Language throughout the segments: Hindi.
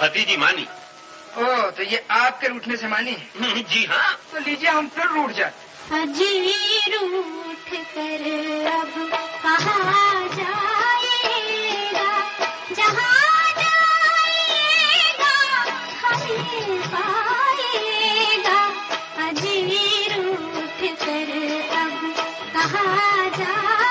भतीजी मानी। ओ तो ये आपके रूठने से मानी हम्म, जी हाँ। तो लीजिए हम फिर रूठ जाते अजी रूठ कर अब कहाँ जाएगा? जहाँ जाएगा हमें पाएगा। अजी रूठ कर अब कहाँ जाएगा?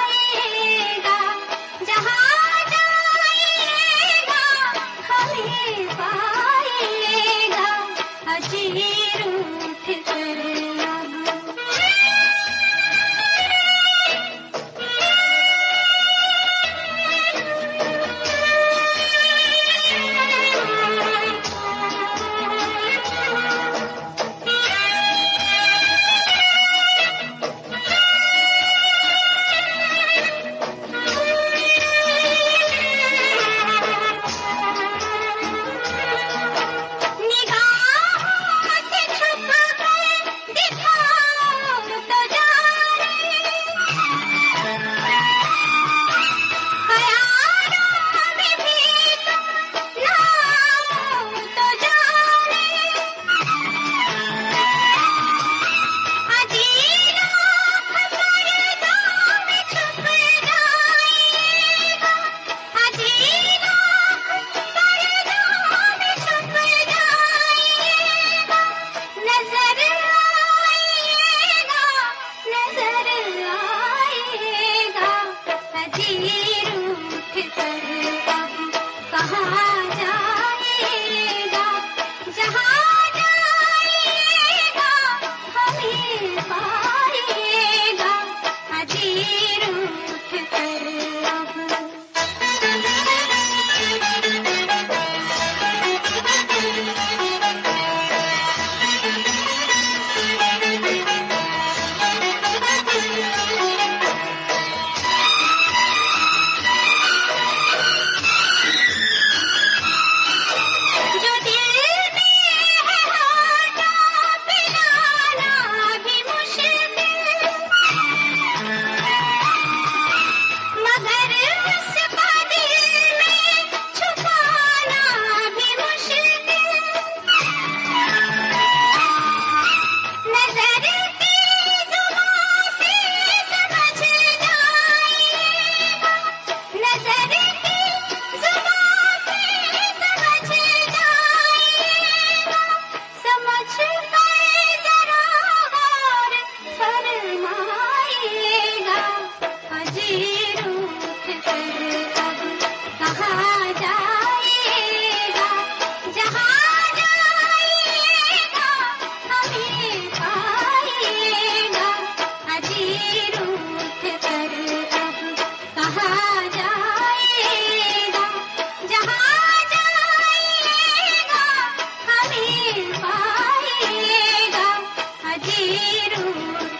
do